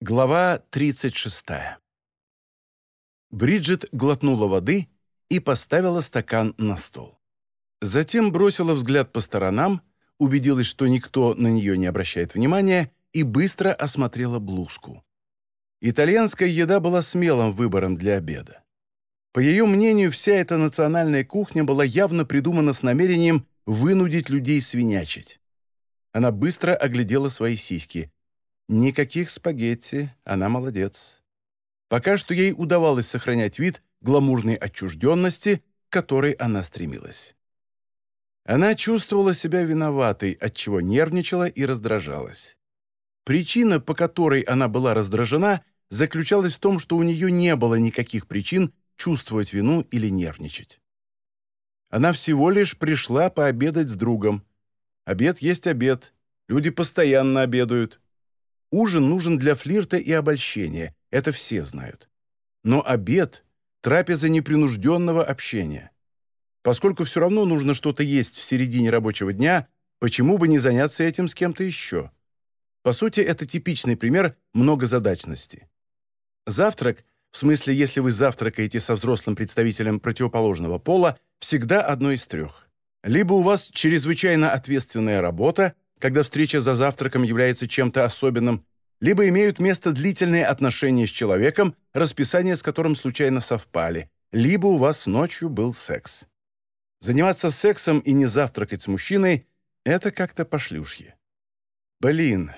Глава 36. Бриджит глотнула воды и поставила стакан на стол. Затем бросила взгляд по сторонам, убедилась, что никто на нее не обращает внимания, и быстро осмотрела блузку. Итальянская еда была смелым выбором для обеда. По ее мнению, вся эта национальная кухня была явно придумана с намерением вынудить людей свинячить. Она быстро оглядела свои сиськи. Никаких спагетти, она молодец. Пока что ей удавалось сохранять вид гламурной отчужденности, к которой она стремилась. Она чувствовала себя виноватой, отчего нервничала и раздражалась. Причина, по которой она была раздражена, заключалась в том, что у нее не было никаких причин чувствовать вину или нервничать. Она всего лишь пришла пообедать с другом. Обед есть обед. Люди постоянно обедают. Ужин нужен для флирта и обольщения, это все знают. Но обед – трапеза непринужденного общения. Поскольку все равно нужно что-то есть в середине рабочего дня, почему бы не заняться этим с кем-то еще? По сути, это типичный пример многозадачности. Завтрак, в смысле, если вы завтракаете со взрослым представителем противоположного пола, всегда одно из трех. Либо у вас чрезвычайно ответственная работа, когда встреча за завтраком является чем-то особенным, либо имеют место длительные отношения с человеком, расписание с которым случайно совпали, либо у вас ночью был секс. Заниматься сексом и не завтракать с мужчиной – это как-то пошлюшье. Блин,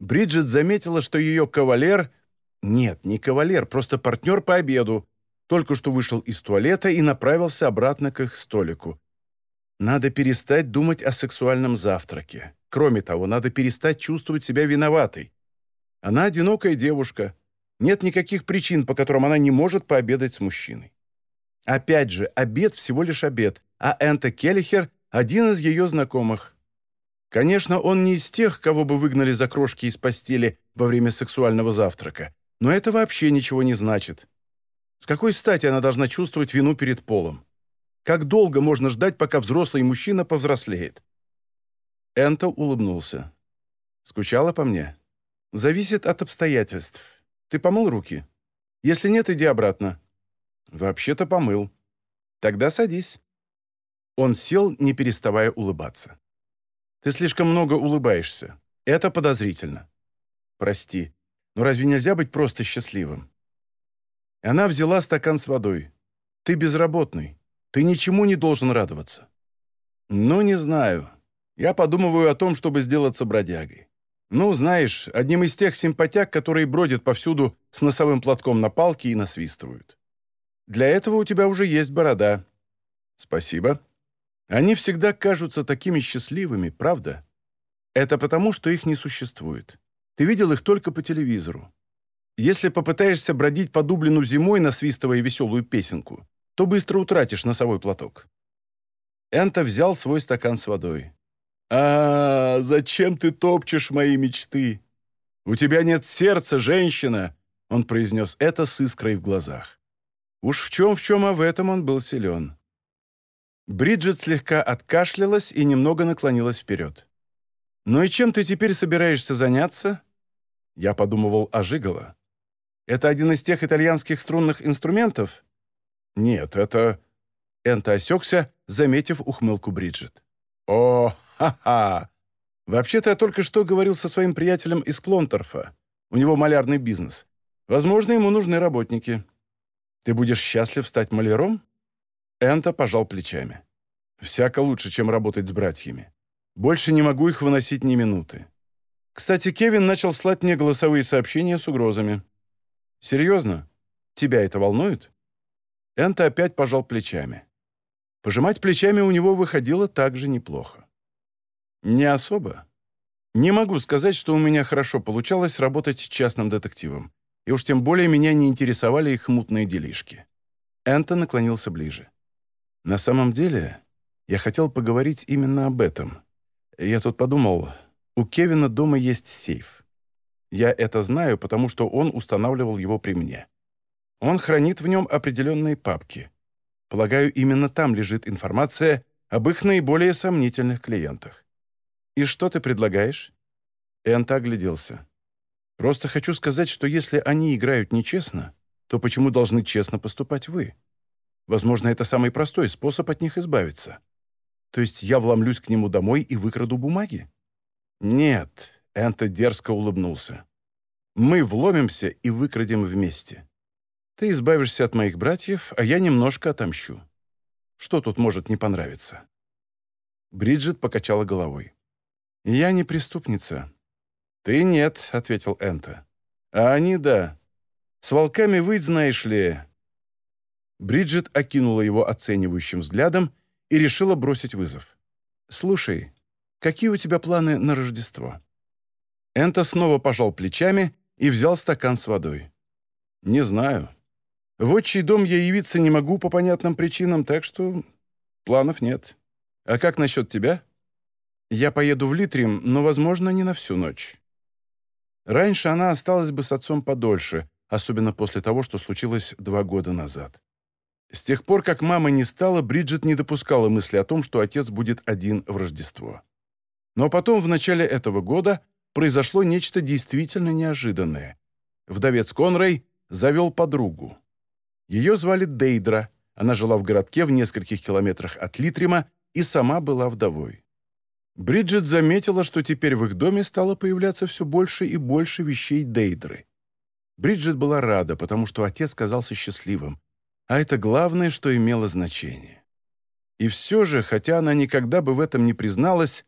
Бриджит заметила, что ее кавалер – нет, не кавалер, просто партнер по обеду – только что вышел из туалета и направился обратно к их столику. Надо перестать думать о сексуальном завтраке. Кроме того, надо перестать чувствовать себя виноватой. Она одинокая девушка. Нет никаких причин, по которым она не может пообедать с мужчиной. Опять же, обед всего лишь обед, а Энта Келлихер – один из ее знакомых. Конечно, он не из тех, кого бы выгнали за крошки из постели во время сексуального завтрака, но это вообще ничего не значит. С какой стати она должна чувствовать вину перед полом? Как долго можно ждать, пока взрослый мужчина повзрослеет? Энто улыбнулся. «Скучала по мне?» «Зависит от обстоятельств. Ты помыл руки? Если нет, иди обратно». «Вообще-то помыл». «Тогда садись». Он сел, не переставая улыбаться. «Ты слишком много улыбаешься. Это подозрительно». «Прости, но разве нельзя быть просто счастливым?» Она взяла стакан с водой. «Ты безработный. Ты ничему не должен радоваться». «Ну, не знаю. Я подумываю о том, чтобы сделаться бродягой. Ну, знаешь, одним из тех симпатяг, которые бродят повсюду с носовым платком на палке и насвистывают. Для этого у тебя уже есть борода. Спасибо. Они всегда кажутся такими счастливыми, правда? Это потому, что их не существует. Ты видел их только по телевизору. Если попытаешься бродить по Дублину зимой, насвистывая веселую песенку, то быстро утратишь носовой платок. Энто взял свой стакан с водой. «А, зачем ты топчешь мои мечты? У тебя нет сердца, женщина!» Он произнес это с искрой в глазах. Уж в чем в чем, а в этом он был силен. Бриджит слегка откашлялась и немного наклонилась вперед. «Ну и чем ты теперь собираешься заняться?» Я подумывал о жиголо. «Это один из тех итальянских струнных инструментов?» «Нет, это...» Энто осекся, заметив ухмылку Бриджит. «О, ха-ха! Вообще-то я только что говорил со своим приятелем из Клонторфа. У него малярный бизнес. Возможно, ему нужны работники. Ты будешь счастлив стать маляром?» Энто пожал плечами. «Всяко лучше, чем работать с братьями. Больше не могу их выносить ни минуты. Кстати, Кевин начал слать мне голосовые сообщения с угрозами. Серьезно? Тебя это волнует?» Энто опять пожал плечами. Пожимать плечами у него выходило также неплохо. Не особо. Не могу сказать, что у меня хорошо получалось работать частным детективом. И уж тем более меня не интересовали их мутные делишки. Энто наклонился ближе. На самом деле, я хотел поговорить именно об этом. Я тут подумал, у Кевина дома есть сейф. Я это знаю, потому что он устанавливал его при мне. Он хранит в нем определенные папки. Полагаю, именно там лежит информация об их наиболее сомнительных клиентах. «И что ты предлагаешь?» Энто огляделся. Просто хочу сказать, что если они играют нечестно, то почему должны честно поступать вы? Возможно, это самый простой способ от них избавиться. То есть я вломлюсь к нему домой и выкраду бумаги? Нет, Энто дерзко улыбнулся. Мы вломимся и выкрадем вместе. Ты избавишься от моих братьев, а я немножко отомщу. Что тут может не понравиться?» Бриджит покачала головой. «Я не преступница». «Ты нет», — ответил Энта. «А они — да. С волками выть, знаешь ли...» Бриджит окинула его оценивающим взглядом и решила бросить вызов. «Слушай, какие у тебя планы на Рождество?» Энта снова пожал плечами и взял стакан с водой. «Не знаю. В отчий дом я явиться не могу по понятным причинам, так что планов нет. А как насчет тебя? Я поеду в Литрим, но, возможно, не на всю ночь. Раньше она осталась бы с отцом подольше, особенно после того, что случилось два года назад. С тех пор, как мама не стала, Бриджит не допускала мысли о том, что отец будет один в Рождество. Но потом, в начале этого года, произошло нечто действительно неожиданное. Вдовец Конрей завел подругу. Ее звали Дейдра, она жила в городке в нескольких километрах от Литрима и сама была вдовой. Бриджит заметила, что теперь в их доме стало появляться все больше и больше вещей Дейдры. Бриджит была рада, потому что отец казался счастливым, а это главное, что имело значение. И все же, хотя она никогда бы в этом не призналась,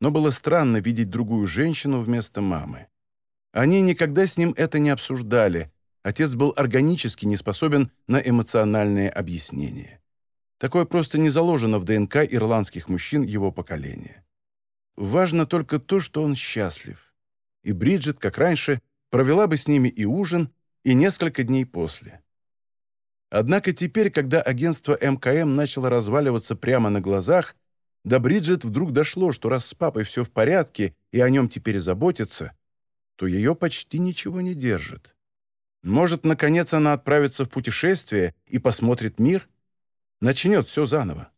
но было странно видеть другую женщину вместо мамы. Они никогда с ним это не обсуждали, Отец был органически не способен на эмоциональные объяснения. Такое просто не заложено в ДНК ирландских мужчин его поколения. Важно только то, что он счастлив. И Бриджит, как раньше, провела бы с ними и ужин, и несколько дней после. Однако теперь, когда агентство МКМ начало разваливаться прямо на глазах, до Бриджит вдруг дошло, что раз с папой все в порядке и о нем теперь заботятся, то ее почти ничего не держит. Может, наконец она отправится в путешествие и посмотрит мир? Начнет все заново.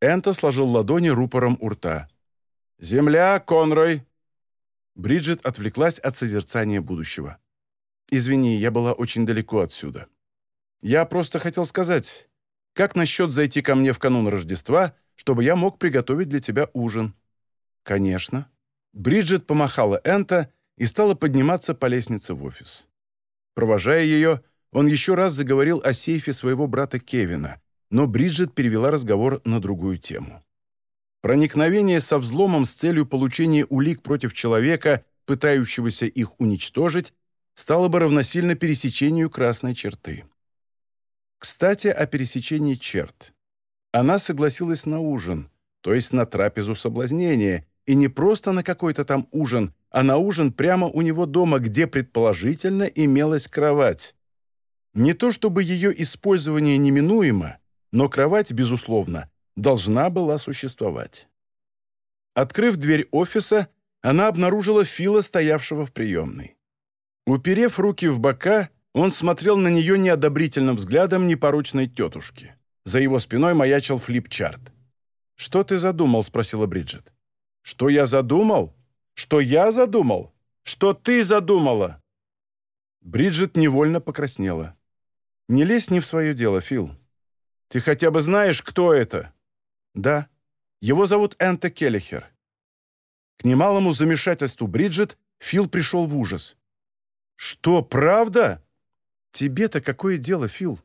Энто сложил ладони рупором у рта. «Земля, Конрой!» Бриджит отвлеклась от созерцания будущего. «Извини, я была очень далеко отсюда. Я просто хотел сказать, как насчет зайти ко мне в канун Рождества, чтобы я мог приготовить для тебя ужин?» «Конечно». Бриджит помахала Энто и стала подниматься по лестнице в офис. Провожая ее, он еще раз заговорил о сейфе своего брата Кевина, но Бриджит перевела разговор на другую тему. Проникновение со взломом с целью получения улик против человека, пытающегося их уничтожить, стало бы равносильно пересечению красной черты. Кстати, о пересечении черт. Она согласилась на ужин, то есть на трапезу соблазнения, и не просто на какой-то там ужин, а на ужин прямо у него дома, где, предположительно, имелась кровать. Не то чтобы ее использование неминуемо, но кровать, безусловно, должна была существовать. Открыв дверь офиса, она обнаружила Фила, стоявшего в приемной. Уперев руки в бока, он смотрел на нее неодобрительным взглядом непорочной тетушки. За его спиной маячил флипчарт. «Что ты задумал?» — спросила Бриджит. «Что я задумал?» Что я задумал? Что ты задумала?» Бриджит невольно покраснела. «Не лезь не в свое дело, Фил. Ты хотя бы знаешь, кто это?» «Да. Его зовут Энте Келлихер». К немалому замешательству Бриджит Фил пришел в ужас. «Что, правда?» «Тебе-то какое дело, Фил?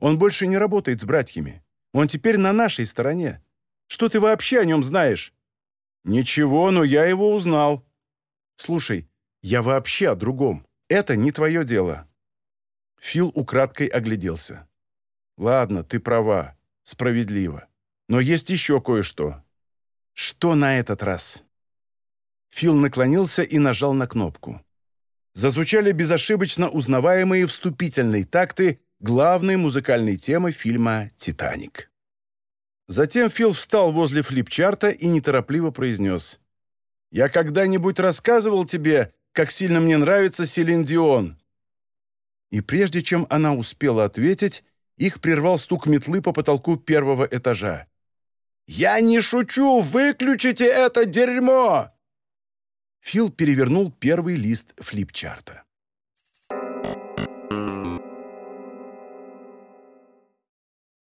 Он больше не работает с братьями. Он теперь на нашей стороне. Что ты вообще о нем знаешь?» «Ничего, но я его узнал». «Слушай, я вообще о другом. Это не твое дело». Фил украдкой огляделся. «Ладно, ты права. Справедливо. Но есть еще кое-что». «Что на этот раз?» Фил наклонился и нажал на кнопку. Зазвучали безошибочно узнаваемые вступительные такты главной музыкальной темы фильма «Титаник». Затем Фил встал возле флипчарта и неторопливо произнес. «Я когда-нибудь рассказывал тебе, как сильно мне нравится Селин Дион?» И прежде чем она успела ответить, их прервал стук метлы по потолку первого этажа. «Я не шучу! Выключите это дерьмо!» Фил перевернул первый лист флипчарта.